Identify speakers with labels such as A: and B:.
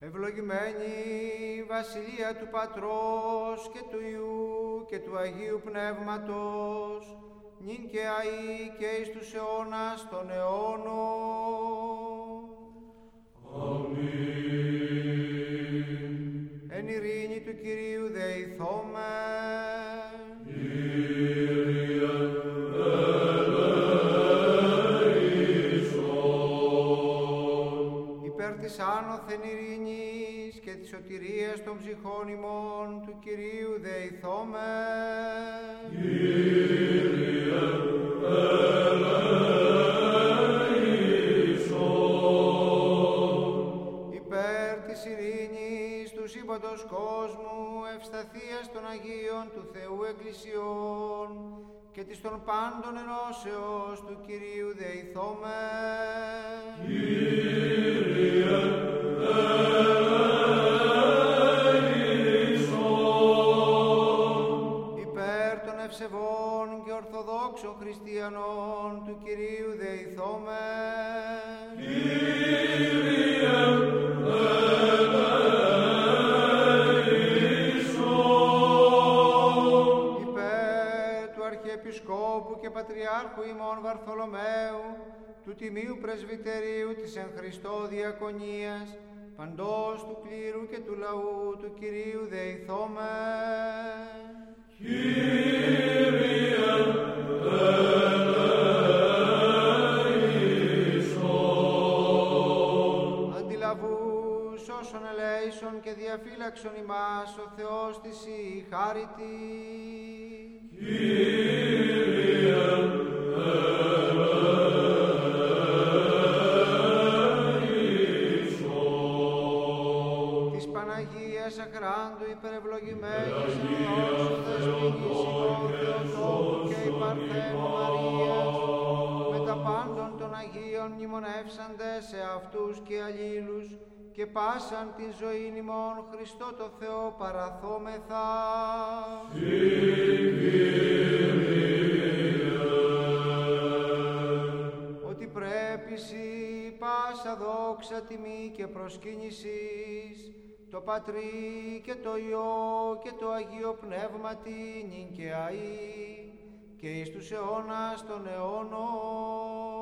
A: Ευλογημένη η Βασιλεία του Πατρός και του Υιού και του Αγίου Πνεύματος, νυν και αΐ και εις τους αιώνας των αιώνων. Της άνωθεν ειρήνης και της σωτηρίας των ψυχών ημών του Κυρίου δεηθώμε.
B: Κύριε ελέησον.
A: υπέρ της ειρήνης του σύμπαντος κόσμου, ευσταθίας των Αγίων του Θεού Εκκλησιών και της των πάντων ενώσεως του Κυρίου δεηθώμε. Των ευσεβών και ορθοδόξων χριστιανών του Κυρίου δεηθώμε.
B: Κύριε ελέησον.
A: υπέρ του Αρχιεπισκόπου και Πατριάρχου ημών Βαρθολομαίου, του Τιμίου Πρεσβυτερίου της εν Χριστώ Διακονίας, παντός του κλήρου και του λαού του Κυρίου δεηθώμε.
B: Κύριε
A: Αντιλαβούς όσων ελέησον και διαφύλαξον ημάς ο Θεός της η χάριτη.
B: Κύριε ελέησον.
A: της Παναγίας Ακράντου υπερευλογημένης
B: Αγία
A: ενός δεσποινής ημών Θεοτόκου και η Παρθένου Μαρίας με τα πάντων των Αγίων μνημονεύσαντες σε αυτούς και αλλήλους και πάσαν την ζωή ημών Χριστό το Θεό παραθόμεθα. ότι πρέπει σοι πάσα δόξα τιμή και προσκύνησης το Πατρί και το Υιό και το Αγίο Πνεύματι νυν και αΐ και εις τους αιώνας των αιώνων.